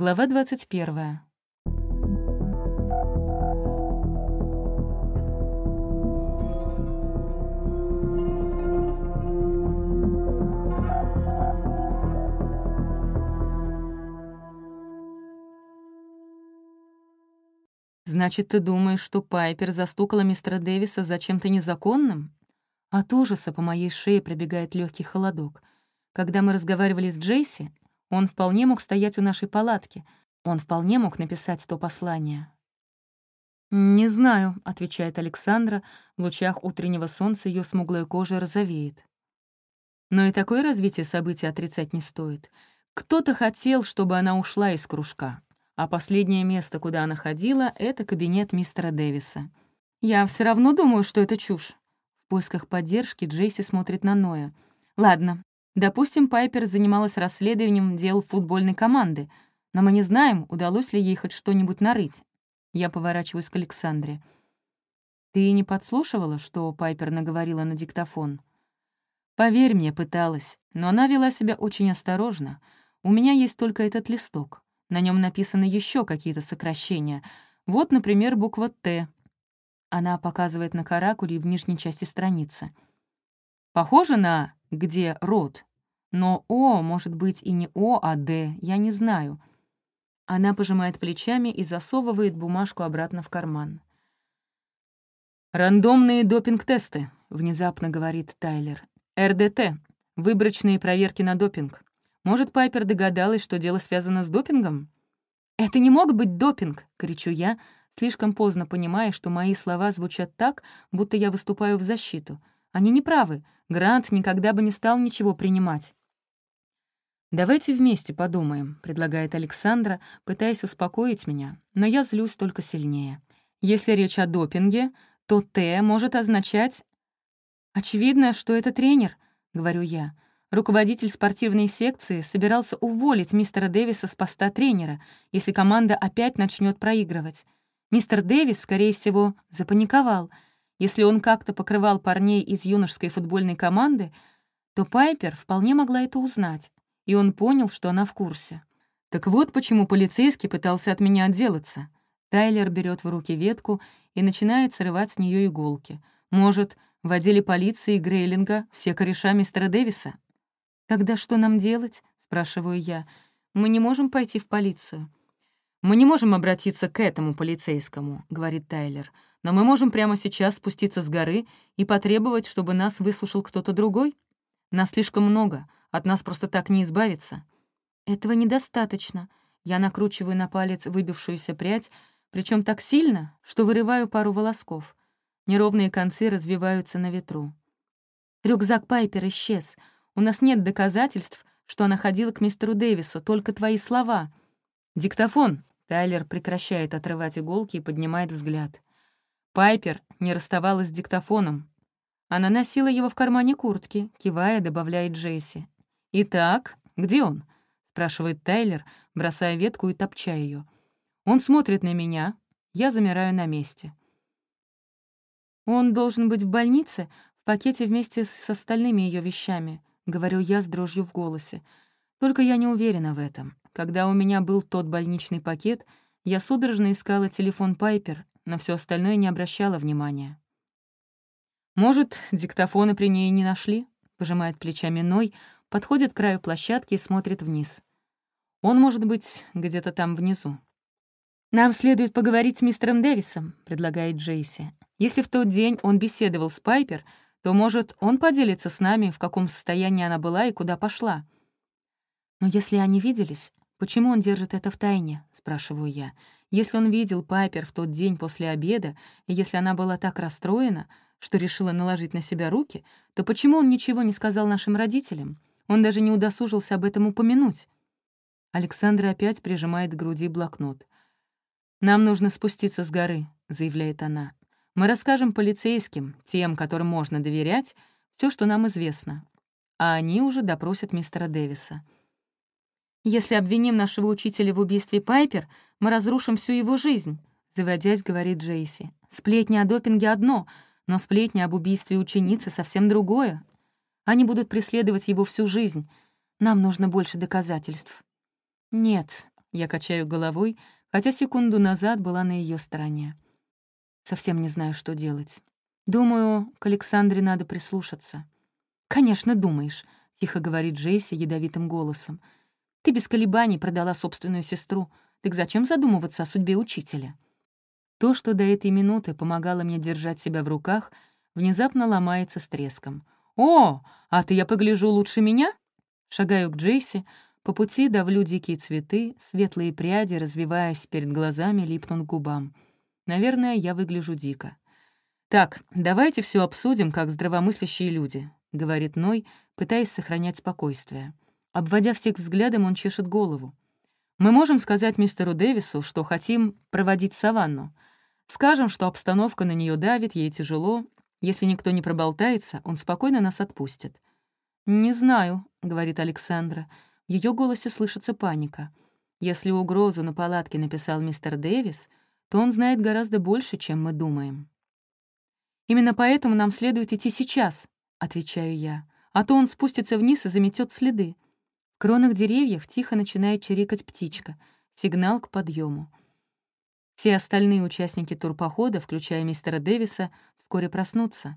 Глава 21. «Значит, ты думаешь, что Пайпер застукала мистера Дэвиса за чем-то незаконным?» От ужаса по моей шее пробегает легкий холодок. Когда мы разговаривали с Джейси, он вполне мог стоять у нашей палатки. Он вполне мог написать то послание. «Не знаю», — отвечает Александра, в лучах утреннего солнца ее смуглая кожа розовеет. Но и такое развитие событий отрицать не стоит. Кто-то хотел, чтобы она ушла из кружка, а последнее место, куда она ходила, — это кабинет мистера Дэвиса. «Я все равно думаю, что это чушь». В поисках поддержки Джейси смотрит на Ноя. «Ладно, Допустим, Пайпер занималась расследованием дел футбольной команды, но мы не знаем, удалось ли ей хоть что-нибудь нарыть. Я поворачиваюсь к Александре. «Ты не подслушивала, что Пайпер наговорила на диктофон?» «Поверь мне, пыталась, но она вела себя очень осторожно. У меня есть только этот листок. На нем написаны еще какие-то сокращения. Вот, например, буква «Т». Она показывает на каракуле в нижней части страницы. «Похоже на «где рот»?» но «о» может быть и не «о», а «д», я не знаю. Она пожимает плечами и засовывает бумажку обратно в карман. «Рандомные допинг-тесты», — внезапно говорит Тайлер. «РДТ. Выборочные проверки на допинг. Может, Пайпер догадалась, что дело связано с допингом?» «Это не мог быть допинг!» — кричу я, слишком поздно понимая, что мои слова звучат так, будто я выступаю в защиту. Они неправы. Грант никогда бы не стал ничего принимать. «Давайте вместе подумаем», — предлагает Александра, пытаясь успокоить меня, но я злюсь только сильнее. Если речь о допинге, то «Т» может означать... «Очевидно, что это тренер», — говорю я. Руководитель спортивной секции собирался уволить мистера Дэвиса с поста тренера, если команда опять начнет проигрывать. Мистер Дэвис, скорее всего, запаниковал. Если он как-то покрывал парней из юношеской футбольной команды, то Пайпер вполне могла это узнать, и он понял, что она в курсе. Так вот почему полицейский пытался от меня отделаться. Тайлер берет в руки ветку и начинает срывать с нее иголки. Может, в отделе полиции Грейлинга все кореша мистера Дэвиса? «Тогда что нам делать?» — спрашиваю я. «Мы не можем пойти в полицию». «Мы не можем обратиться к этому полицейскому», — говорит Тайлер. «Но мы можем прямо сейчас спуститься с горы и потребовать, чтобы нас выслушал кто-то другой. Нас слишком много. От нас просто так не избавиться». «Этого недостаточно». Я накручиваю на палец выбившуюся прядь, причем так сильно, что вырываю пару волосков. Неровные концы развиваются на ветру. Рюкзак Пайпер исчез. У нас нет доказательств, что она ходила к мистеру Дэвису, только твои слова. «Диктофон!» — Тайлер прекращает отрывать иголки и поднимает взгляд. Пайпер не расставалась с диктофоном. Она носила его в кармане куртки, кивая, добавляет Джесси. «Итак, где он?» — спрашивает Тайлер, бросая ветку и топча ее. Он смотрит на меня, я замираю на месте. «Он должен быть в больнице, в пакете вместе с остальными ее вещами», — говорю я с дрожью в голосе. Только я не уверена в этом. Когда у меня был тот больничный пакет, я судорожно искала телефон Пайпер, на все остальное не обращала внимания. «Может, диктофоны при ней не нашли?» — пожимает плечами Ной, подходит к краю площадки и смотрит вниз. Он может быть где-то там внизу. «Нам следует поговорить с мистером Дэвисом», — предлагает Джейси. «Если в тот день он беседовал с Пайпер, то, может, он поделится с нами, в каком состоянии она была и куда пошла». «Но если они виделись, почему он держит это в тайне?» — спрашиваю я. «Если он видел Пайпер в тот день после обеда, и если она была так расстроена, что решила наложить на себя руки, то почему он ничего не сказал нашим родителям? Он даже не удосужился об этом упомянуть. Александра опять прижимает к груди блокнот. «Нам нужно спуститься с горы», — заявляет она. «Мы расскажем полицейским, тем, которым можно доверять, все, что нам известно. А они уже допросят мистера Дэвиса. «Если обвиним нашего учителя в убийстве Пайпер, мы разрушим всю его жизнь», — заводясь, говорит Джейси. «Сплетни о допинге одно, но сплетни об убийстве ученицы совсем другое. Они будут преследовать его всю жизнь. Нам нужно больше доказательств». «Нет», — я качаю головой, хотя секунду назад была на ее стороне. Совсем не знаю, что делать. Думаю, к Александре надо прислушаться. «Конечно, думаешь», — тихо говорит Джейси ядовитым голосом. «Ты без колебаний продала собственную сестру. Так зачем задумываться о судьбе учителя?» То, что до этой минуты помогало мне держать себя в руках, внезапно ломается с треском — «О, а ты, я погляжу, лучше меня?» Шагаю к Джейси, по пути давлю дикие цветы, светлые пряди, развиваясь перед глазами, липнут к губам. Наверное, я выгляжу дико. «Так, давайте все обсудим, как здравомыслящие люди», — говорит Ной, пытаясь сохранять спокойствие. Обводя всех взглядом, он чешет голову. «Мы можем сказать мистеру Дэвису, что хотим проводить саванну. Скажем, что обстановка на нее давит, ей тяжело, если никто не проболтается, он спокойно нас отпустит». «Не знаю», — говорит Александра. В ее голосе слышится паника. «Если угрозу на палатке написал мистер Дэвис, то он знает гораздо больше, чем мы думаем». «Именно поэтому нам следует идти сейчас», — отвечаю я, «а то он спустится вниз и заметет следы». В кронах деревьев тихо начинает чирикать птичка, сигнал к подъему. Все остальные участники турпохода, включая мистера Дэвиса, вскоре проснутся.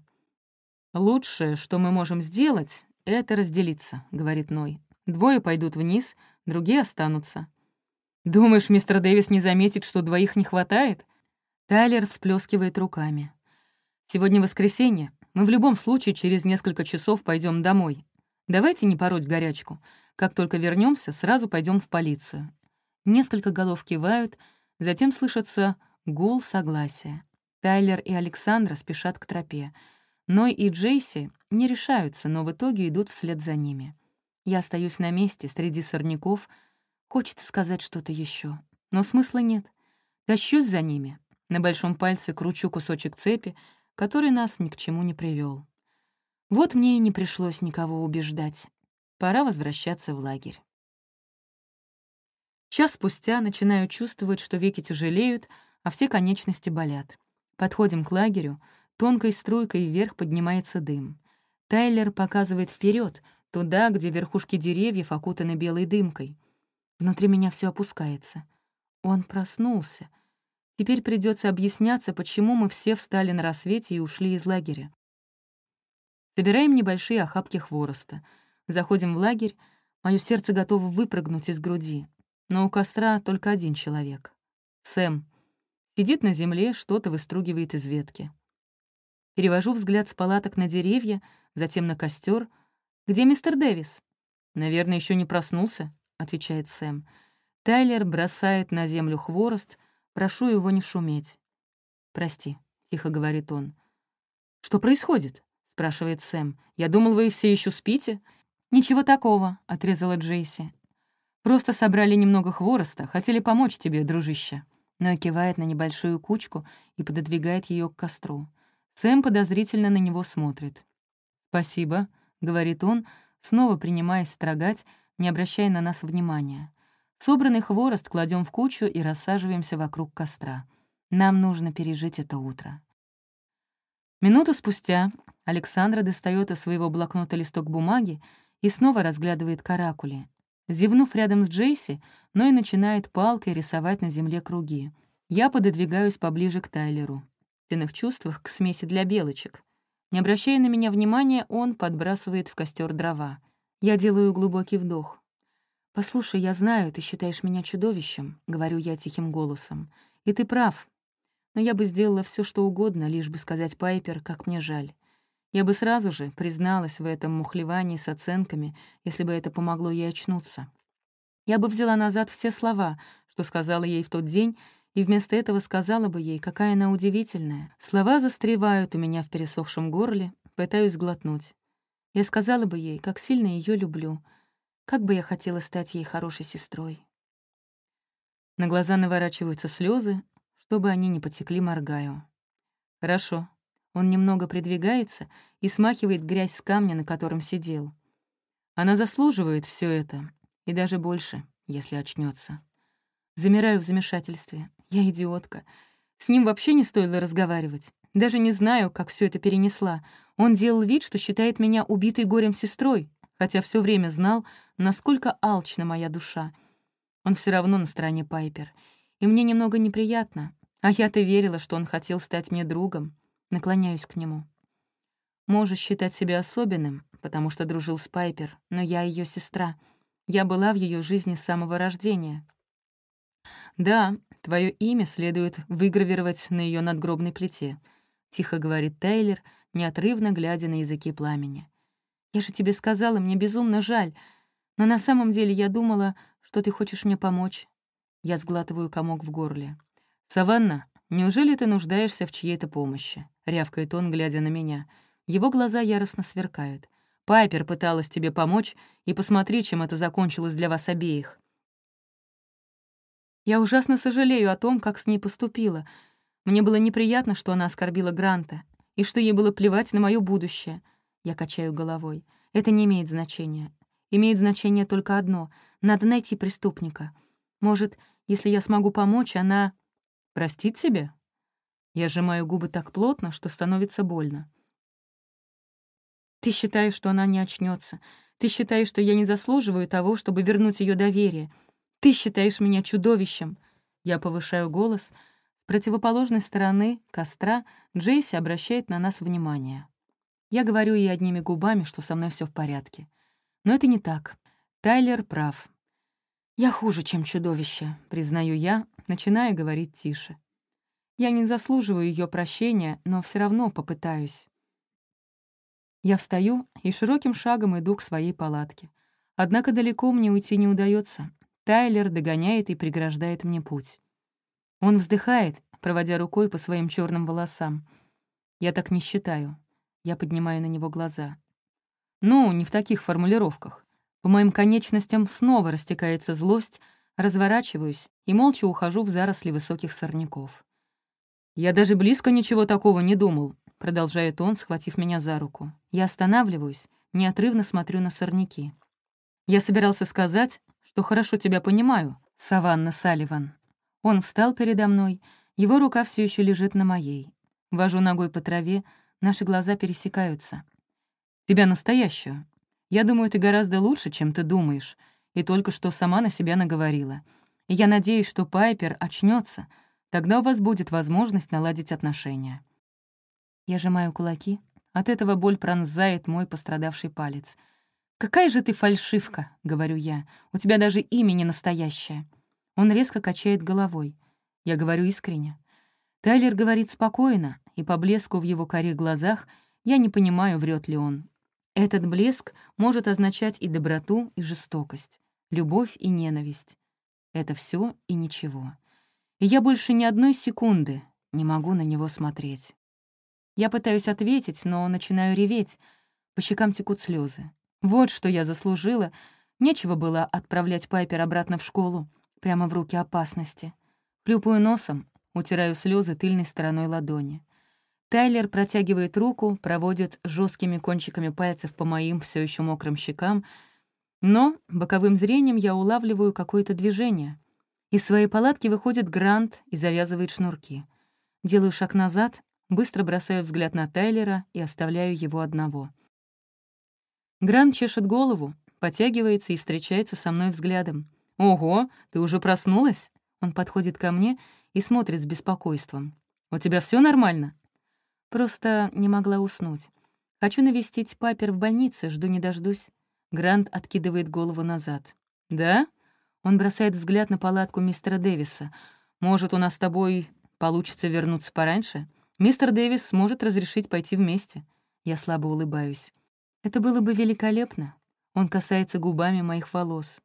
«Лучшее, что мы можем сделать, — это разделиться», — говорит Ной. «Двое пойдут вниз, другие останутся». «Думаешь, мистер Дэвис не заметит, что двоих не хватает?» Тайлер всплескивает руками. «Сегодня воскресенье. Мы в любом случае через несколько часов пойдем домой. Давайте не пороть горячку. Как только вернемся, сразу пойдем в полицию». Несколько голов кивают — Затем слышится гул согласия. Тайлер и Александра спешат к тропе. Ной и Джейси не решаются, но в итоге идут вслед за ними. Я остаюсь на месте, среди сорняков. Хочется сказать что-то еще, но смысла нет. Тащусь за ними. На большом пальце кручу кусочек цепи, который нас ни к чему не привел. Вот мне и не пришлось никого убеждать. Пора возвращаться в лагерь. Час спустя начинаю чувствовать, что веки тяжелеют, а все конечности болят. Подходим к лагерю, тонкой струйкой вверх поднимается дым. Тайлер показывает вперед, туда, где верхушки деревьев окутаны белой дымкой. Внутри меня все опускается. Он проснулся. Теперь придется объясняться, почему мы все встали на рассвете и ушли из лагеря. Собираем небольшие охапки хвороста. Заходим в лагерь. Мое сердце готово выпрыгнуть из груди но у костра только один человек — Сэм. Сидит на земле, что-то выстругивает из ветки. Перевожу взгляд с палаток на деревья, затем на костер. «Где мистер Дэвис?» «Наверное, еще не проснулся», — отвечает Сэм. Тайлер бросает на землю хворост, прошу его не шуметь. «Прости», — тихо говорит он. «Что происходит?» — спрашивает Сэм. «Я думал, вы все еще спите?» «Ничего такого», — отрезала Джейси. Просто собрали немного хвороста, хотели помочь тебе, дружище». Но кивает на небольшую кучку и пододвигает ее к костру. Сэм подозрительно на него смотрит. «Спасибо», — говорит он, снова принимаясь строгать, не обращая на нас внимания. Собранный хворост кладем в кучу и рассаживаемся вокруг костра. Нам нужно пережить это утро. Минуту спустя Александра достает из своего блокнота листок бумаги и снова разглядывает каракули, Зевнув рядом с Джейси, но и начинает палкой рисовать на земле круги. Я пододвигаюсь поближе к Тайлеру. В иных чувствах к смеси для белочек. Не обращая на меня внимания, он подбрасывает в костер дрова. Я делаю глубокий вдох. «Послушай, я знаю, ты считаешь меня чудовищем», — говорю я тихим голосом. «И ты прав. Но я бы сделала все, что угодно, лишь бы сказать Пайпер, как мне жаль. Я бы сразу же призналась в этом мухлевании с оценками, если бы это помогло ей очнуться. Я бы взяла назад все слова, что сказала ей в тот день, и вместо этого сказала бы ей, какая она удивительная. Слова застревают у меня в пересохшем горле, пытаюсь глотнуть. Я сказала бы ей, как сильно ее люблю, как бы я хотела стать ей хорошей сестрой. На глаза наворачиваются слезы, чтобы они не потекли моргаю. «Хорошо», он немного придвигается и смахивает грязь с камня, на котором сидел. Она заслуживает все это, и даже больше, если очнется. Замираю в замешательстве. Я идиотка. С ним вообще не стоило разговаривать. Даже не знаю, как все это перенесла. Он делал вид, что считает меня убитой горем сестрой, хотя все время знал, насколько алчна моя душа. Он все равно на стороне Пайпер. И мне немного неприятно. А я-то верила, что он хотел стать мне другом. Наклоняюсь к нему. Можешь считать себя особенным, потому что дружил с Пайпер, но я ее сестра. Я была в ее жизни с самого рождения. Да, твое имя следует выгравировать на ее надгробной плите, тихо говорит Тейлер, неотрывно глядя на языки пламени. Я же тебе сказала, мне безумно жаль, но на самом деле я думала, что ты хочешь мне помочь. Я сглатываю комок в горле. Саванна, «Неужели ты нуждаешься в чьей-то помощи?» — рявкает он, глядя на меня. Его глаза яростно сверкают. «Пайпер пыталась тебе помочь, и посмотри, чем это закончилось для вас обеих». Я ужасно сожалею о том, как с ней поступила. Мне было неприятно, что она оскорбила Гранта, и что ей было плевать на мое будущее. Я качаю головой. Это не имеет значения. Имеет значение только одно — надо найти преступника. Может, если я смогу помочь, она «Простить себе? Я сжимаю губы так плотно, что становится больно. «Ты считаешь, что она не очнется. Ты считаешь, что я не заслуживаю того, чтобы вернуть ее доверие. Ты считаешь меня чудовищем!» Я повышаю голос. С противоположной стороны костра Джейси обращает на нас внимание. Я говорю ей одними губами, что со мной все в порядке. Но это не так. Тайлер прав. Я хуже, чем чудовище, признаю я, начиная говорить тише. Я не заслуживаю ее прощения, но все равно попытаюсь. Я встаю и широким шагом иду к своей палатке. Однако далеко мне уйти не удается. Тайлер догоняет и преграждает мне путь. Он вздыхает, проводя рукой по своим черным волосам. Я так не считаю. Я поднимаю на него глаза. Ну, не в таких формулировках. По моим конечностям снова растекается злость, разворачиваюсь и молча ухожу в заросли высоких сорняков. «Я даже близко ничего такого не думал», — продолжает он, схватив меня за руку. Я останавливаюсь, неотрывно смотрю на сорняки. «Я собирался сказать, что хорошо тебя понимаю, Саванна Салливан». Он встал передо мной, его рука все еще лежит на моей. Вожу ногой по траве, наши глаза пересекаются. «Тебя настоящую, я думаю, ты гораздо лучше, чем ты думаешь, и только что сама на себя наговорила. я надеюсь, что Пайпер очнется. Тогда у вас будет возможность наладить отношения». Я сжимаю кулаки. От этого боль пронзает мой пострадавший палец. «Какая же ты фальшивка!» — говорю я. «У тебя даже имя не настоящее». Он резко качает головой. Я говорю искренне. Тайлер говорит спокойно, и по блеску в его коре глазах я не понимаю, врет ли он этот блеск может означать и доброту, и жестокость, любовь и ненависть. Это все и ничего. И я больше ни одной секунды не могу на него смотреть. Я пытаюсь ответить, но начинаю реветь. По щекам текут слезы. Вот что я заслужила. Нечего было отправлять Пайпер обратно в школу, прямо в руки опасности. Хлюпаю носом, утираю слезы тыльной стороной ладони. Тайлер протягивает руку, проводит жесткими кончиками пальцев по моим все еще мокрым щекам, но боковым зрением я улавливаю какое-то движение. Из своей палатки выходит Грант и завязывает шнурки. Делаю шаг назад, быстро бросаю взгляд на Тайлера и оставляю его одного. Грант чешет голову, потягивается и встречается со мной взглядом. «Ого, ты уже проснулась?» Он подходит ко мне и смотрит с беспокойством. «У тебя все нормально?» Просто не могла уснуть. Хочу навестить папер в больнице, жду не дождусь. Грант откидывает голову назад. «Да?» Он бросает взгляд на палатку мистера Дэвиса. «Может, у нас с тобой получится вернуться пораньше? Мистер Дэвис сможет разрешить пойти вместе». Я слабо улыбаюсь. «Это было бы великолепно». Он касается губами моих волос.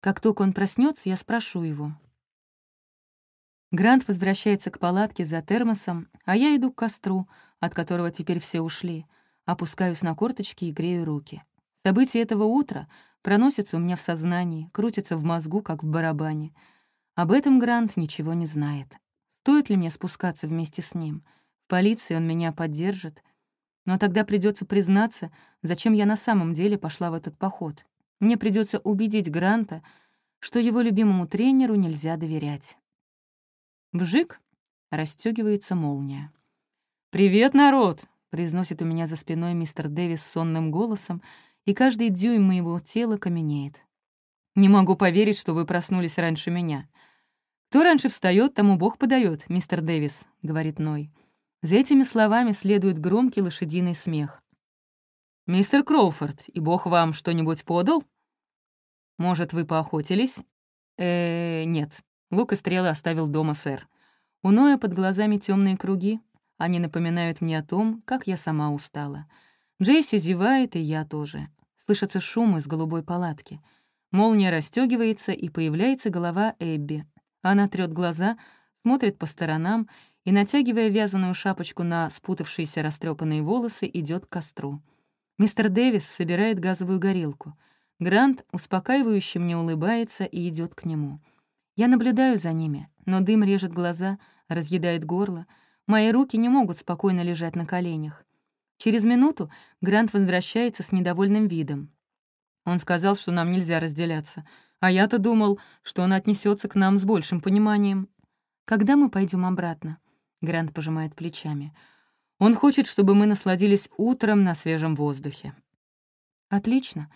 Как только он проснется, я спрошу его. Грант возвращается к палатке за термосом, а я иду к костру, от которого теперь все ушли. Опускаюсь на корточки и грею руки. События этого утра проносятся у меня в сознании, крутятся в мозгу, как в барабане. Об этом Грант ничего не знает. Стоит ли мне спускаться вместе с ним? В полиции он меня поддержит. Но тогда придется признаться, зачем я на самом деле пошла в этот поход. Мне придется убедить Гранта, что его любимому тренеру нельзя доверять. Вжик, Расстегивается молния. «Привет, народ!» — произносит у меня за спиной мистер Дэвис сонным голосом, и каждый дюйм моего тела каменеет. «Не могу поверить, что вы проснулись раньше меня». «Кто раньше встает, тому Бог подает, мистер Дэвис», — говорит Ной. За этими словами следует громкий лошадиный смех. «Мистер Кроуфорд, и Бог вам что-нибудь подал?» «Может, вы поохотились?» э, -э нет», Лука стрелы оставил дома сэр. У Ноя под глазами темные круги. Они напоминают мне о том, как я сама устала. Джейси зевает, и я тоже. Слышатся шум из голубой палатки. Молния расстегивается и появляется голова Эбби. Она трет глаза, смотрит по сторонам и, натягивая вязаную шапочку на спутавшиеся растрепанные волосы, идет к костру. Мистер Дэвис собирает газовую горелку. Грант успокаивающе мне улыбается и идет к нему — я наблюдаю за ними, но дым режет глаза, разъедает горло. Мои руки не могут спокойно лежать на коленях. Через минуту Грант возвращается с недовольным видом. Он сказал, что нам нельзя разделяться, а я-то думал, что он отнесется к нам с большим пониманием. «Когда мы пойдем обратно?» Грант пожимает плечами. «Он хочет, чтобы мы насладились утром на свежем воздухе». «Отлично.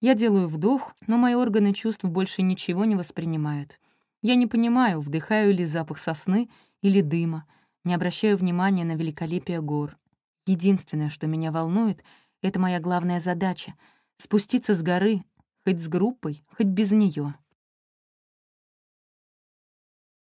Я делаю вдох, но мои органы чувств больше ничего не воспринимают». Я не понимаю, вдыхаю ли запах сосны или дыма, не обращаю внимания на великолепие гор. Единственное, что меня волнует, — это моя главная задача — спуститься с горы, хоть с группой, хоть без нее.